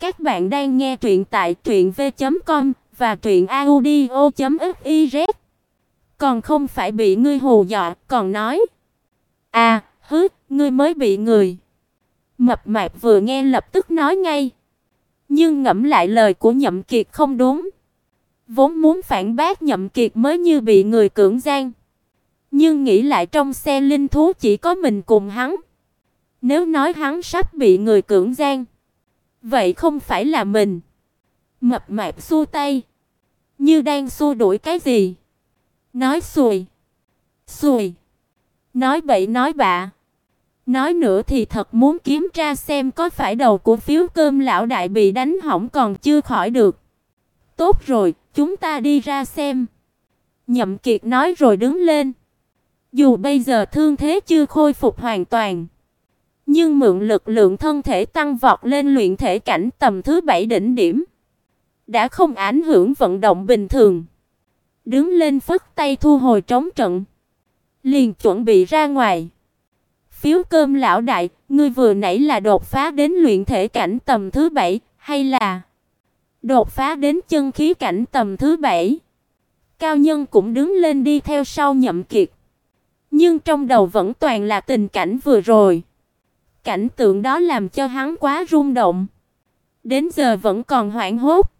Các bạn đang nghe truyện tại truyệnv.com và truyệnaudio.fiz. Còn không phải bị ngươi hù dọa, còn nói: "À, hứ, ngươi mới bị người." Mập mạp vừa nghe lập tức nói ngay, nhưng ngẫm lại lời của Nhậm Kiệt không đúng. Vốn muốn phản bác Nhậm Kiệt mới như bị người cưỡng gian, nhưng nghĩ lại trong xe linh thú chỉ có mình cùng hắn. Nếu nói hắn sắp bị người cưỡng gian, vậy không phải là mình. Mập mạp xua tay, như đang xua đuổi cái gì. Nói xuôi, xuôi, nói bậy nói bạ. Nói nữa thì thật muốn kiếm tra xem có phải đầu của phiếu cơm lão đại bị đánh hỏng còn chưa khỏi được. Tốt rồi, chúng ta đi ra xem. Nhậm Kiệt nói rồi đứng lên. Dù bây giờ thương thế chưa khôi phục hoàn toàn, nhưng mượn lực lượng thân thể tăng vọt lên luyện thể cảnh tầm thứ bảy đỉnh điểm, đã không ảnh hưởng vận động bình thường. Đứng lên phất tay thu hồi trống trận, liền chuẩn bị ra ngoài. Phiếu cơm lão đại, ngươi vừa nãy là đột phá đến luyện thể cảnh tầm thứ bảy hay là đột phá đến chân khí cảnh tầm thứ bảy? Cao nhân cũng đứng lên đi theo sau Nhậm Kiệt. Nhưng trong đầu vẫn toàn là tình cảnh vừa rồi. Cảnh tượng đó làm cho hắn quá rung động. Đến giờ vẫn còn hoảng hốt.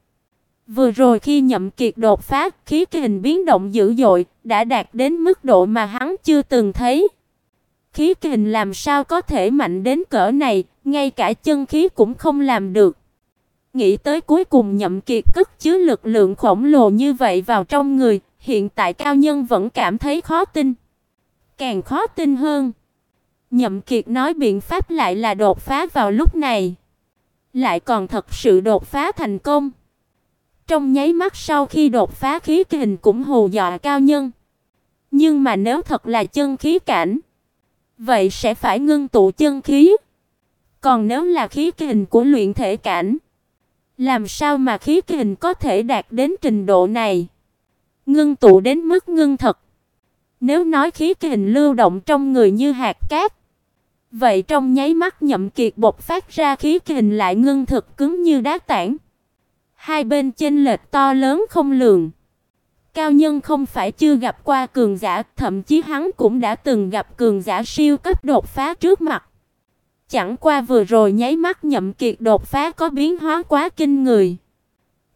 Vừa rồi khi Nhậm Kiệt đột phá, khí kình biến động dữ dội, đã đạt đến mức độ mà hắn chưa từng thấy. Khí kình làm sao có thể mạnh đến cỡ này, ngay cả chân khí cũng không làm được. Nghĩ tới cuối cùng Nhậm Kiệt cất chứa lực lượng khổng lồ như vậy vào trong người, hiện tại cao nhân vẫn cảm thấy khó tin. Càng khó tin hơn, Nhậm Kiệt nói biện pháp lại là đột phá vào lúc này, lại còn thật sự đột phá thành công. Trong nháy mắt sau khi đột phá khí kình cũng hù dọa cao nhân. Nhưng mà nếu thật là chân khí cảnh, vậy sẽ phải ngưng tụ chân khí. Còn nếu là khí kình của luyện thể cảnh, làm sao mà khí kình có thể đạt đến trình độ này? Ngưng tụ đến mức ngưng thật. Nếu nói khí kình lưu động trong người như hạt cát, vậy trong nháy mắt Nhậm Kiệt bộc phát ra khí kình lại ngưng thực cứng như đá tảng. Hai bên chênh lệch to lớn không lường. Cao nhân không phải chưa gặp qua cường giả, thậm chí hắn cũng đã từng gặp cường giả siêu cấp đột phá trước mặt. Chẳng qua vừa rồi nháy mắt Nhậm Kiệt đột phá có biến hóa quá kinh người.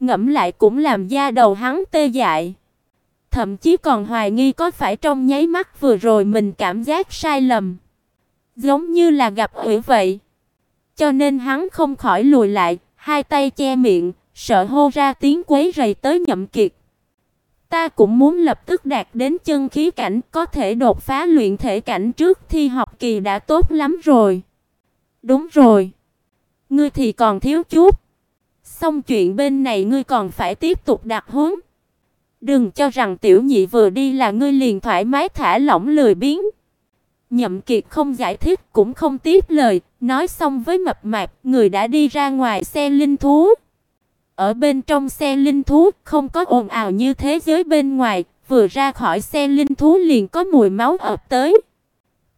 Ngẫm lại cũng làm da đầu hắn tê dại. Thậm chí còn hoài nghi có phải trong nháy mắt vừa rồi mình cảm giác sai lầm. Giống như là gặp quỷ vậy. Cho nên hắn không khỏi lùi lại, hai tay che miệng, sợ hô ra tiếng quấy rầy tới Nhậm Kiệt. Ta cũng muốn lập tức đạt đến chân khí cảnh, có thể đột phá luyện thể cảnh trước thi học kỳ đã tốt lắm rồi. Đúng rồi. Ngươi thì còn thiếu chút. Xong chuyện bên này ngươi còn phải tiếp tục đặt huống. Đừng cho rằng tiểu nhị vừa đi là ngươi liền thoải mái thả lỏng lười biếng. Nhậm Kiệt không giải thích cũng không tiếp lời, nói xong với mập mạp, người đã đi ra ngoài xe linh thú. Ở bên trong xe linh thú không có ồn ào như thế giới bên ngoài, vừa ra khỏi xe linh thú liền có mùi máu ập tới.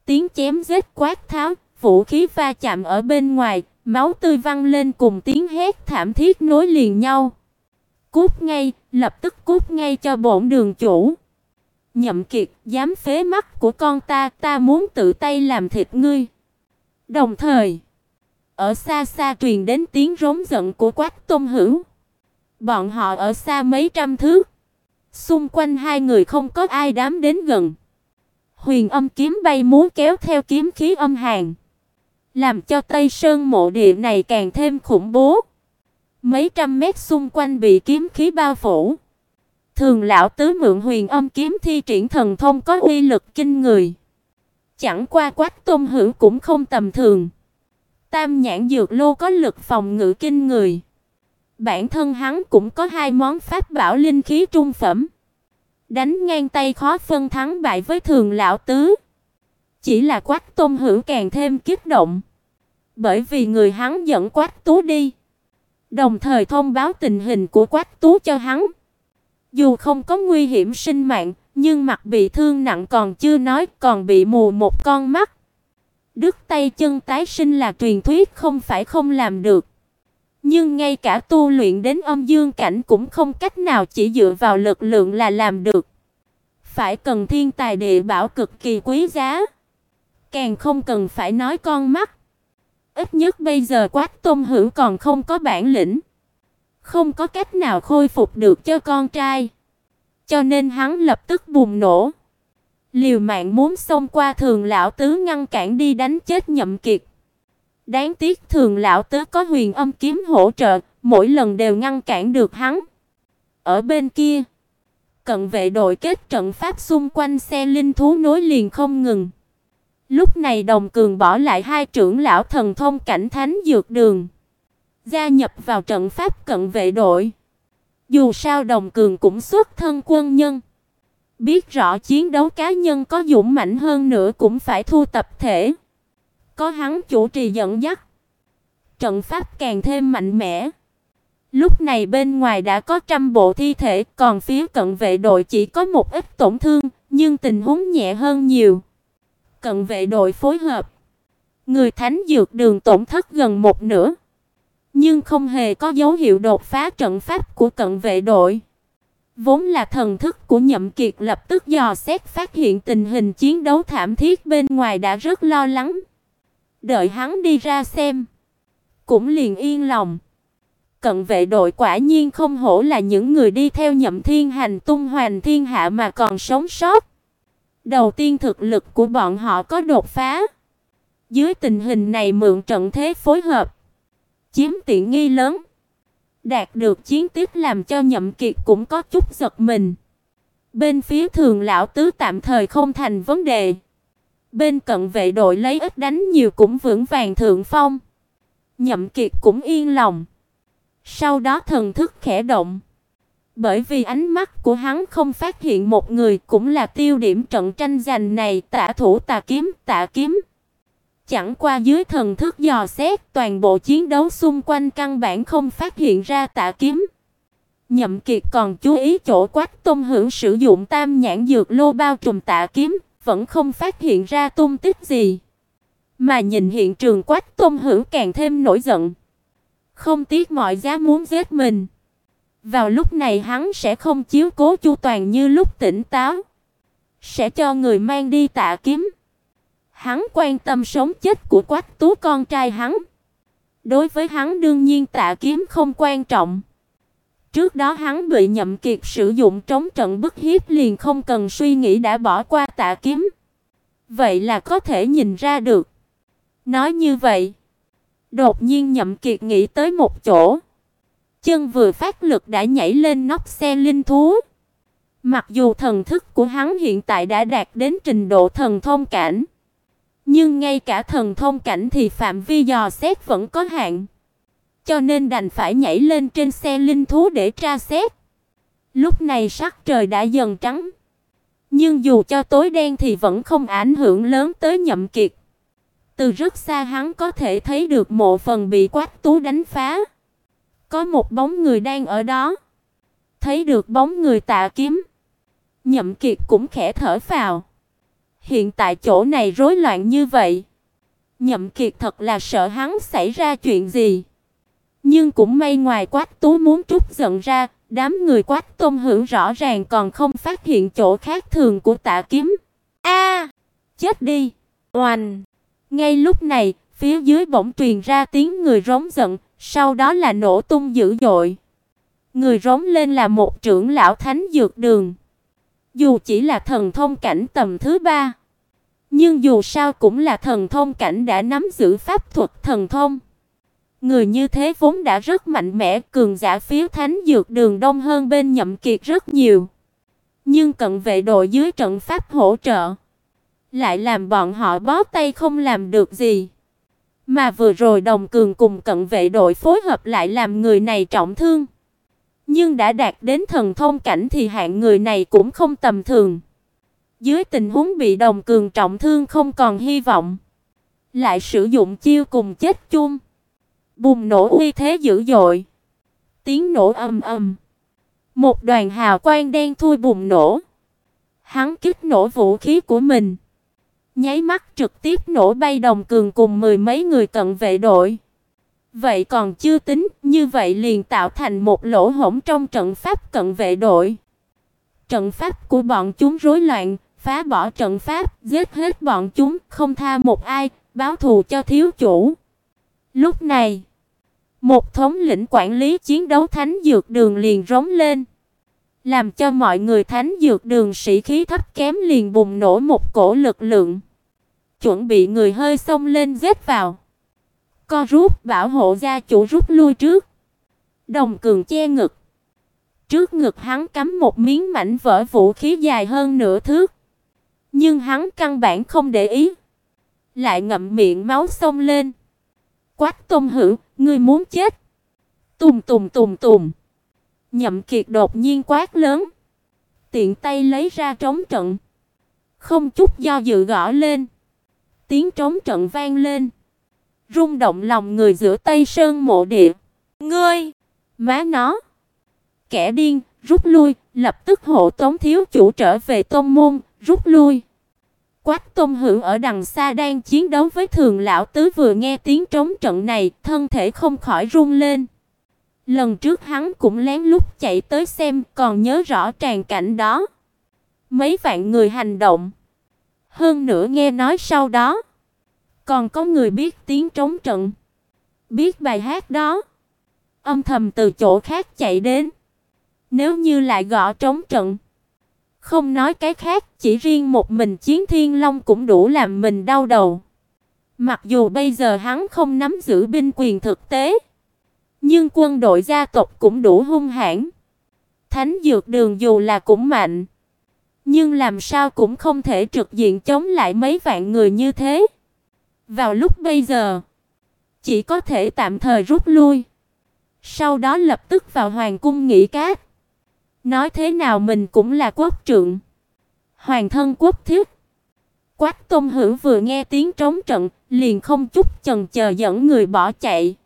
Tiếng chém giết quát tháo, vũ khí va chạm ở bên ngoài, máu tươi văng lên cùng tiếng hét thảm thiết nối liền nhau. Cút ngay, lập tức cút ngay cho bổn đường chủ. Nhậm Kiệt, dám phế mắt của con ta, ta muốn tự tay làm thịt ngươi. Đồng thời, ở xa xa truyền đến tiếng rống giận của Quách Tôn Hữu. Bọn họ ở xa mấy trăm thước, xung quanh hai người không có ai dám đến gần. Huyền Âm kiếm bay múa kéo theo kiếm khí âm hàn, làm cho Tây Sơn mộ địa này càng thêm khủng bố. Mấy trăm mét xung quanh bị kiếm khí bao phủ. Thường lão tứ mượn huyền âm kiếm thi triển thần thông có uy lực kinh người. Chẳng qua Quách Tôn Hữu cũng không tầm thường. Tam nhãn dược lô có lực phòng ngự kinh người. Bản thân hắn cũng có hai món pháp bảo linh khí trung phẩm. Đánh ngang tay khó phân thắng bại với thường lão tứ. Chỉ là Quách Tôn Hữu càng thêm kích động. Bởi vì người hắn dẫn Quách Tú đi. Đồng thời thông báo tình hình của Quách Tú cho hắn. Dù không có nguy hiểm sinh mạng, nhưng mặt bị thương nặng còn chưa nói, còn bị mù một con mắt. Đứt tay chân tái sinh là truyền thuyết không phải không làm được. Nhưng ngay cả tu luyện đến âm dương cảnh cũng không cách nào chỉ dựa vào lực lượng là làm được. Phải cần thiên tài địa bảo cực kỳ quý giá. Càng không cần phải nói con mắt. Ít nhất bây giờ Quách Tôn Hữu còn không có bản lĩnh, không có cách nào khôi phục được cho con trai. Cho nên hắn lập tức bùng nổ, liều mạng muốn xông qua Thường lão tứ ngăn cản đi đánh chết Nhậm Kiệt. Đáng tiếc Thường lão tứ có Huyền Âm kiếm hỗ trợ, mỗi lần đều ngăn cản được hắn. Ở bên kia, cận vệ đội kết trận pháp xung quanh xe linh thú nối liền không ngừng. Lúc này Đồng Cường bỏ lại hai trưởng lão thần thông cảnh thánh dược đường, gia nhập vào trận pháp cận vệ đội. Dù sao Đồng Cường cũng xuất thân quân nhân, biết rõ chiến đấu cá nhân có dũng mãnh hơn nữa cũng phải thu tập thể. Có hắn chủ trì dẫn dắt, trận pháp càng thêm mạnh mẽ. Lúc này bên ngoài đã có trăm bộ thi thể, còn phía cận vệ đội chỉ có một ít tổn thương, nhưng tình huống nhẹ hơn nhiều cận vệ đội phối hợp. Người thánh dược đường tổn thất gần một nửa, nhưng không hề có dấu hiệu đột phá trận pháp của cận vệ đội. Vốn là thần thức của Nhậm Kiệt lập tức dò xét phát hiện tình hình chiến đấu thảm thiết bên ngoài đã rất lo lắng. Đợi hắn đi ra xem, cũng liền yên lòng. Cận vệ đội quả nhiên không hổ là những người đi theo Nhậm Thiên hành tung hoành thiên hạ mà còn sống sót. Đầu tiên thực lực của bọn họ có đột phá. Dưới tình hình này mượn trận thế phối hợp, chiếm tiện nghi lớn, đạt được chiến tích làm cho Nhậm Kiệt cũng có chút giật mình. Bên phía Thường lão tứ tạm thời không thành vấn đề. Bên cận vệ đội lấy ít đánh nhiều cũng vững vàng thượng phong. Nhậm Kiệt cũng yên lòng. Sau đó thần thức khẽ động, bởi vì ánh mắt của hắn không phát hiện một người cũng là tiêu điểm trận tranh giành này, Tả thủ Tà kiếm, Tả kiếm. Chẳng qua dưới thần thức dò xét, toàn bộ chiến đấu xung quanh căn bản không phát hiện ra tạ kiếm. Nhậm Kiệt còn chú ý chỗ Quách Tôn hưởng sử dụng Tam nhãn dược lô bao trùm tạ kiếm, vẫn không phát hiện ra tung tích gì. Mà nhìn hiện trường Quách Tôn hưởng càng thêm nổi giận, không tiếc mọi giá muốn giết mình. Vào lúc này hắn sẽ không chiếu cố chu toàn như lúc tỉnh táo, sẽ cho người mang đi tạ kiếm. Hắn quan tâm sống chết của Quách Tú con trai hắn. Đối với hắn đương nhiên tạ kiếm không quan trọng. Trước đó hắn bị Nhậm Kiệt sử dụng trống trận bức hiếp liền không cần suy nghĩ đã bỏ qua tạ kiếm. Vậy là có thể nhìn ra được. Nói như vậy, đột nhiên Nhậm Kiệt nghĩ tới một chỗ chân vừa phát lực đã nhảy lên nóc xe linh thú. Mặc dù thần thức của hắn hiện tại đã đạt đến trình độ thần thông cảnh, nhưng ngay cả thần thông cảnh thì phạm vi dò xét vẫn có hạn. Cho nên đành phải nhảy lên trên xe linh thú để tra xét. Lúc này sắc trời đã dần trắng, nhưng dù cho tối đen thì vẫn không ảnh hưởng lớn tới Nhậm Kiệt. Từ rất xa hắn có thể thấy được mộ phần bị Quách Tú đánh phá. Có một bóng người đang ở đó. Thấy được bóng người Tạ Kiếm, Nhậm Kiệt cũng khẽ thở phào. Hiện tại chỗ này rối loạn như vậy, Nhậm Kiệt thật là sợ hắn xảy ra chuyện gì. Nhưng cũng may ngoài Quách Tú muốn trút giận ra, đám người Quách Tôn Hữu rõ ràng còn không phát hiện chỗ khác thường của Tạ Kiếm. A! chết đi! Oanh! Ngay lúc này, phía dưới bỗng truyền ra tiếng người rống giận, sau đó là nổ tung dữ dội. Người rống lên là một trưởng lão thánh dược đường. Dù chỉ là thần thông cảnh tầm thứ ba, nhưng dù sao cũng là thần thông cảnh đã nắm giữ pháp thuật thần thông. Người như thế vốn đã rất mạnh mẽ, cường giả phía thánh dược đường đông hơn bên Nhậm Kiệt rất nhiều. Nhưng cận vệ đội dưới trận pháp hỗ trợ, lại làm bọn họ bó tay không làm được gì. Mà vừa rồi Đồng Cường cùng cận vệ đội phối hợp lại làm người này trọng thương. Nhưng đã đạt đến thần thông cảnh thì hạng người này cũng không tầm thường. Dưới tình huống bị Đồng Cường trọng thương không còn hy vọng, lại sử dụng chiêu cùng chết chung. Bùng nổ uy thế dữ dội. Tiếng nổ ầm ầm. Một đoàn hào quang đen thui bùng nổ. Hắn kích nổ vũ khí của mình Nháy mắt trực tiếp nổ bay đồng cường cùng mười mấy người cận vệ đội. Vậy còn chưa tính, như vậy liền tạo thành một lỗ hổng trong trận pháp cận vệ đội. Trận pháp của bọn chúng rối loạn, phá bỏ trận pháp, giết hết bọn chúng, không tha một ai, báo thù cho thiếu chủ. Lúc này, một thống lĩnh quản lý chiến đấu thánh dược đường liền rống lên, làm cho mọi người thánh dược đường sĩ khí thấp kém liền bùng nổ một cổ lực lượng, chuẩn bị người hơi xông lên giết vào. Co rút bảo hộ gia chủ rút lui trước. Đồng Cường che ngực. Trước ngực hắn cắm một miếng mảnh vỡ vũ khí dài hơn nửa thước. Nhưng hắn căn bản không để ý, lại ngậm miệng máu xông lên. Quách Tôn Hữu, ngươi muốn chết? Tùng tùng tùng tùng. Nhậm Kiệt đột nhiên quát lớn, tiện tay lấy ra trống trận, không chút do dự gõ lên. Tiếng trống trận vang lên, rung động lòng người giữa Tây Sơn mộ địa. Ngươi, má nó, kẻ điên, rút lui, lập tức hộ tống thiếu chủ trở về tông môn, rút lui. Quách Tôn Hữu ở đằng xa đang chiến đấu với Thường lão tứ vừa nghe tiếng trống trận này, thân thể không khỏi run lên. Lần trước hắn cũng lén lút chạy tới xem, còn nhớ rõ tràn cảnh đó. Mấy vạn người hành động. Hơn nữa nghe nói sau đó, còn có người biết tiếng trống trận, biết bài hát đó, âm thầm từ chỗ khác chạy đến. Nếu như lại gõ trống trận, không nói cái khác, chỉ riêng một mình Chiến Thiên Long cũng đủ làm mình đau đầu. Mặc dù bây giờ hắn không nắm giữ binh quyền thực tế, nhưng quân đội gia tộc cũng đủ hung hãn. Thánh dược đường dù là cũng mạnh, nhưng làm sao cũng không thể trực diện chống lại mấy vạn người như thế. Vào lúc bây giờ, chỉ có thể tạm thời rút lui. Sau đó lập tức vào hoàng cung nghỉ cát. Nói thế nào mình cũng là quốc trượng, hoàng thân quốc thiết. Quách Tôn Hữu vừa nghe tiếng trống trận, liền không chút chần chờ dẫn người bỏ chạy.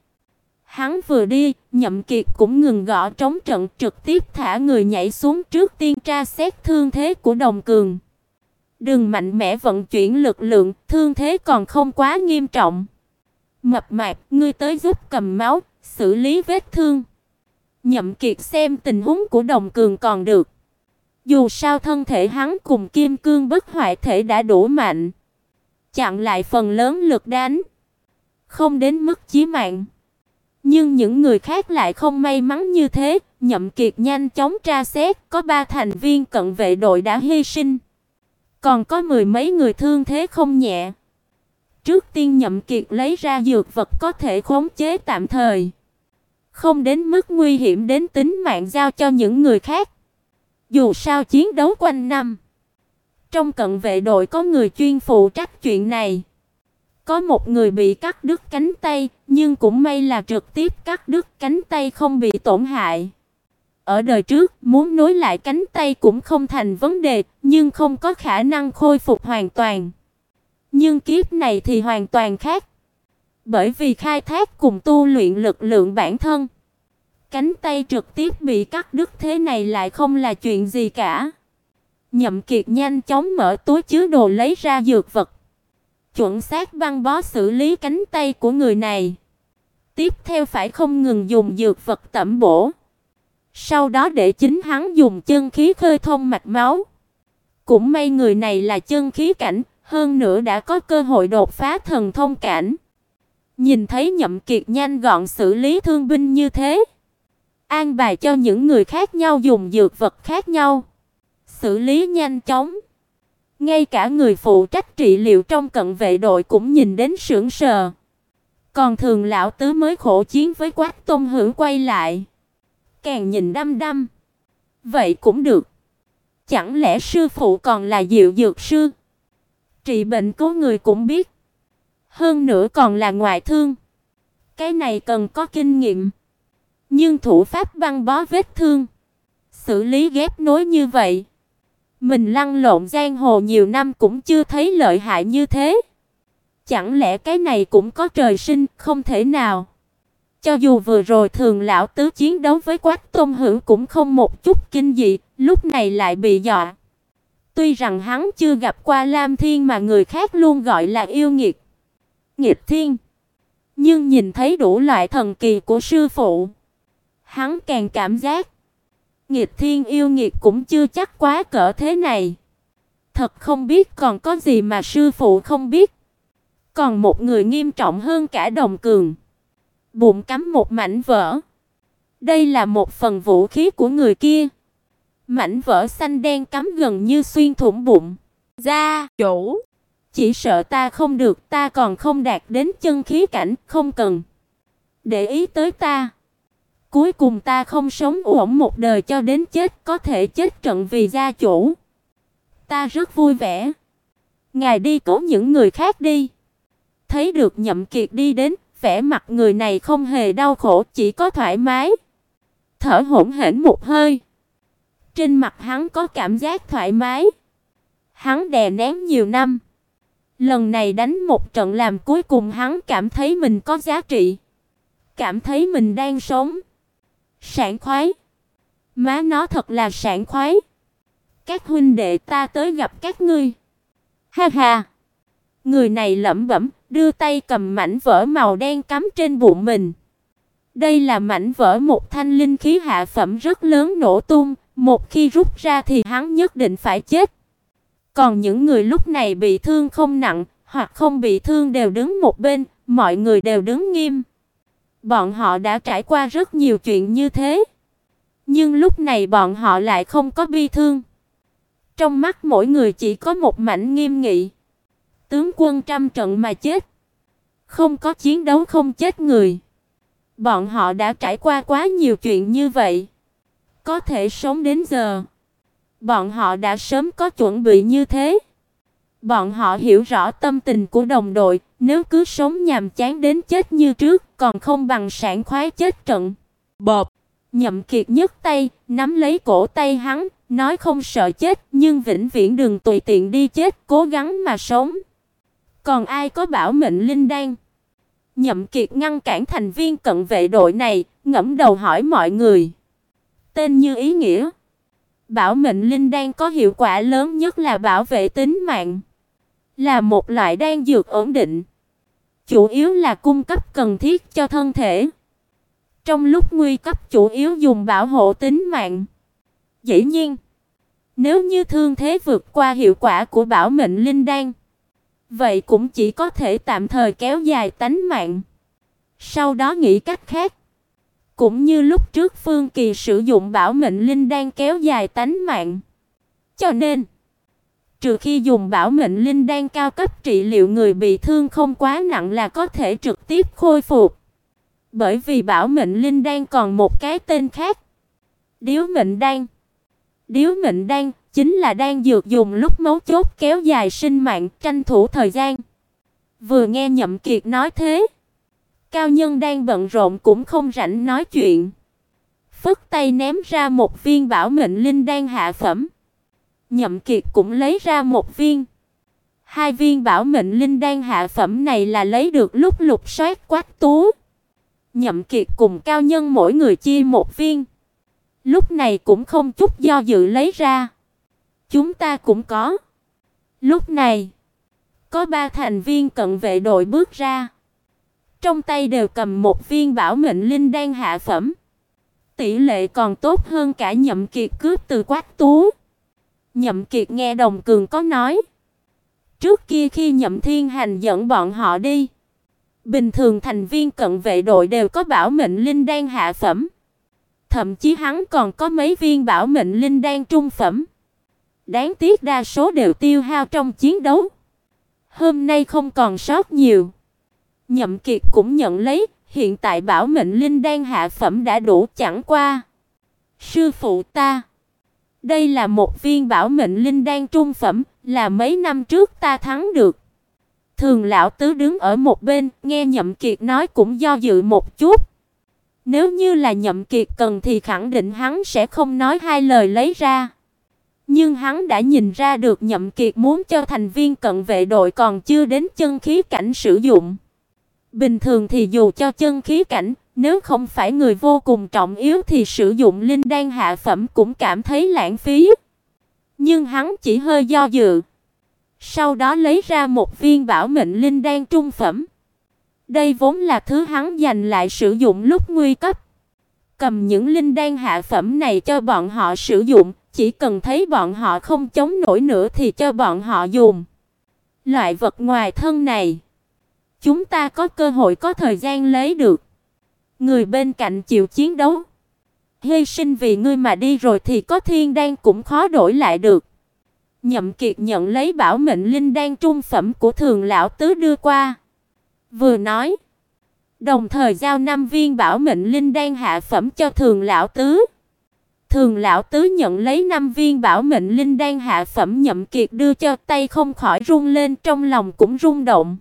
Hắn vừa đi, Nhậm Kiệt cũng ngừng gõ trống trận, trực tiếp thả người nhảy xuống trước tiên tra xét thương thế của Đồng Cường. Đừng mạnh mẽ vận chuyển lực lượng, thương thế còn không quá nghiêm trọng. Mập mạp, ngươi tới giúp cầm máu, xử lý vết thương. Nhậm Kiệt xem tình huống của Đồng Cường còn được. Dù sao thân thể hắn cùng kim cương bất hoại thể đã đủ mạnh, chặn lại phần lớn lực đánh, không đến mức chí mạng. Nhưng những người khác lại không may mắn như thế, Nhậm Kiệt nhanh chóng tra xét, có ba thành viên cận vệ đội đã hy sinh, còn có mười mấy người thương thế không nhẹ. Trước tiên Nhậm Kiệt lấy ra dược vật có thể khống chế tạm thời, không đến mức nguy hiểm đến tính mạng giao cho những người khác. Dù sao chiến đấu quanh năm, trong cận vệ đội có người chuyên phụ trách chuyện này. Có một người bị cắt đứt cánh tay, nhưng cũng may là trực tiếp cắt đứt cánh tay không bị tổn hại. Ở đời trước, muốn nối lại cánh tay cũng không thành vấn đề, nhưng không có khả năng khôi phục hoàn toàn. Nhưng kiếp này thì hoàn toàn khác. Bởi vì khai thác cùng tu luyện lực lượng bản thân, cánh tay trực tiếp bị cắt đứt thế này lại không là chuyện gì cả. Nhậm Kiệt nhanh chóng mở túi chứa đồ lấy ra dược vật, chuẩn xác băng bó xử lý cánh tay của người này. Tiếp theo phải không ngừng dùng dược vật tẩm bổ. Sau đó để chính hắn dùng chân khí khơi thông mạch máu. Cũng may người này là chân khí cảnh, hơn nữa đã có cơ hội đột phá thần thông cảnh. Nhìn thấy Nhậm Kiệt nhanh gọn xử lý thương binh như thế, an bài cho những người khác nhau dùng dược vật khác nhau, xử lý nhanh chóng. Ngay cả người phụ trách trị liệu trong cận vệ đội cũng nhìn đến sững sờ. Còn Thường lão tứ mới khổ chiến với Quách Tôn Hữu quay lại, càng nhìn đăm đăm. Vậy cũng được. Chẳng lẽ sư phụ còn là Diệu Dược sư? Trị bệnh cứu người cũng biết. Hơn nữa còn là ngoại thương. Cái này cần có kinh nghiệm. Nhưng thủ pháp băng bó vết thương, xử lý ghép nối như vậy, mình lăn lộn giang hồ nhiều năm cũng chưa thấy lợi hại như thế. Chẳng lẽ cái này cũng có trời sinh, không thể nào. Cho dù vừa rồi thường lão tứ chiến đấu với Quách Tôn Hữu cũng không một chút kinh dị, lúc này lại bị dọa. Tuy rằng hắn chưa gặp qua Lam Thiên mà người khác luôn gọi là yêu nghiệt, nghịch thiên, Nhưng nhìn thấy đủ loại thần kỳ của sư phụ, hắn càng cảm giác nghịch thiên yêu nghiệt cũng chưa chắc quá cỡ thế này. Thật không biết còn có gì mà sư phụ không biết. Còn một người nghiêm trọng hơn cả Đồng Cường, bụng cắm một mảnh vỡ. Đây là một phần vũ khí của người kia. Mảnh vỡ xanh đen cắm gần như xuyên thủng bụng. Gia chủ, chỉ sợ ta không được, ta còn không đạt đến chân khí cảnh, không cần để ý tới ta. Cuối cùng ta không sống uổng một đời cho đến chết, có thể chết trận vì gia chủ. Ta rất vui vẻ. Ngài đi cố những người khác đi. Thấy được Nhậm Kiệt đi đến, vẻ mặt người này không hề đau khổ, chỉ có thoải mái. Thở hổn hển một hơi. Trên mặt hắn có cảm giác thoải mái. Hắn đè nén nhiều năm. Lần này đánh một trận làm cuối cùng hắn cảm thấy mình có giá trị. Cảm thấy mình đang sống. Sảng khoái. Má nó thật là sảng khoái. Các huynh đệ ta tới gặp các ngươi. Ha ha. Người này lẩm bẩm, đưa tay cầm mảnh vỡ màu đen cắm trên bụng mình. Đây là mảnh vỡ một thanh linh khí hạ phẩm rất lớn nổ tung, một khi rút ra thì hắn nhất định phải chết. Còn những người lúc này bị thương không nặng, hoặc không bị thương đều đứng một bên, mọi người đều đứng nghiêm. Bọn họ đã trải qua rất nhiều chuyện như thế, nhưng lúc này bọn họ lại không có bi thương. Trong mắt mỗi người chỉ có một mảnh nghiêm nghị. Tướng quân trăm trận mà chết, không có chiến đấu không chết người. Bọn họ đã trải qua quá nhiều chuyện như vậy, có thể sống đến giờ. Bọn họ đã sớm có chuẩn bị như thế. Bọn họ hiểu rõ tâm tình của đồng đội, nếu cứ sống nhàm chán đến chết như trước, còn không bằng sảng khoái chết trận. Bộp, Nhậm Kiệt nhấc tay, nắm lấy cổ tay hắn, nói không sợ chết, nhưng vĩnh viễn đừng tùy tiện đi chết, cố gắng mà sống. Còn ai có bảo mệnh linh đan? Nhậm Kiệt ngăn cản thành viên cận vệ đội này, ngẩng đầu hỏi mọi người. Tên như ý nghĩa. Bảo mệnh linh đan có hiệu quả lớn nhất là bảo vệ tính mạng, là một loại đan dược ổn định, chủ yếu là cung cấp cần thiết cho thân thể. Trong lúc nguy cấp chủ yếu dùng bảo hộ tính mạng. Dĩ nhiên, nếu như thương thế vượt qua hiệu quả của bảo mệnh linh đan, vậy cũng chỉ có thể tạm thời kéo dài tánh mạng. Sau đó nghĩ cách khác. Cũng như lúc trước Phương Kỳ sử dụng bảo mệnh linh đan kéo dài tánh mạng. Cho nên, trừ khi dùng bảo mệnh linh đan cao cấp trị liệu người bị thương không quá nặng là có thể trực tiếp khôi phục. Bởi vì bảo mệnh linh đan còn một cái tên khác. Điếu mệnh đan. Điếu mệnh đan chính là đang dược dùng lúc mấu chốt kéo dài sinh mạng, tranh thủ thời gian. Vừa nghe Nhậm Kiệt nói thế, Cao nhân đang bận rộn cũng không rảnh nói chuyện. Phất tay ném ra một viên bảo mệnh linh đan hạ phẩm. Nhậm Kiệt cũng lấy ra một viên. Hai viên bảo mệnh linh đan hạ phẩm này là lấy được lúc lục soát quát tú. Nhậm Kiệt cùng cao nhân mỗi người chia một viên. Lúc này cũng không chút do dự lấy ra. Chúng ta cũng có. Lúc này, có ba thành viên cận vệ đội bước ra. Trong tay đều cầm một viên bảo mệnh linh đan hạ phẩm. Tỷ lệ còn tốt hơn cả Nhậm Kiệt cướp từ Quách Tú. Nhậm Kiệt nghe Đồng Cường có nói, trước kia khi Nhậm Thiên Hành dẫn bọn họ đi, bình thường thành viên cận vệ đội đều có bảo mệnh linh đan hạ phẩm. Thậm chí hắn còn có mấy viên bảo mệnh linh đan trung phẩm. Đáng tiếc đa số đều tiêu hao trong chiến đấu. Hôm nay không còn sót nhiều. Nhậm Kiệt cũng nhận lấy, hiện tại bảo mệnh linh đan hạ phẩm đã đủ chẳng qua. Sư phụ ta, đây là một viên bảo mệnh linh đan trung phẩm, là mấy năm trước ta thắng được. Thường lão tứ đứng ở một bên, nghe Nhậm Kiệt nói cũng do dự một chút. Nếu như là Nhậm Kiệt cần thì khẳng định hắn sẽ không nói hai lời lấy ra. Nhưng hắn đã nhìn ra được Nhậm Kiệt muốn cho thành viên cận vệ đội còn chưa đến chân khí cảnh sử dụng. Bình thường thì dù cho chân khí cảnh, nếu không phải người vô cùng trọng yếu thì sử dụng linh đan hạ phẩm cũng cảm thấy lãng phí. Nhưng hắn chỉ hơi do dự. Sau đó lấy ra một viên bảo mệnh linh đan trung phẩm. Đây vốn là thứ hắn dành lại sử dụng lúc nguy cấp. Cầm những linh đan hạ phẩm này cho bọn họ sử dụng, chỉ cần thấy bọn họ không chống nổi nữa thì cho bọn họ dùng. Loại vật ngoài thân này, chúng ta có cơ hội có thời gian lấy được. Người bên cạnh chịu chiến đấu, hy sinh vì ngươi mà đi rồi thì có thiên đan cũng khó đổi lại được. Nhậm Kiệt nhận lấy bảo mệnh linh đan trung phẩm của Thường lão tứ đưa qua, vừa nói, đồng thời giao năm viên bảo mệnh linh đan hạ phẩm cho Thường lão tứ. Thường lão tứ nhận lấy năm viên bảo mệnh linh đan hạ phẩm Nhậm Kiệt đưa cho, tay không khỏi run lên, trong lòng cũng rung động.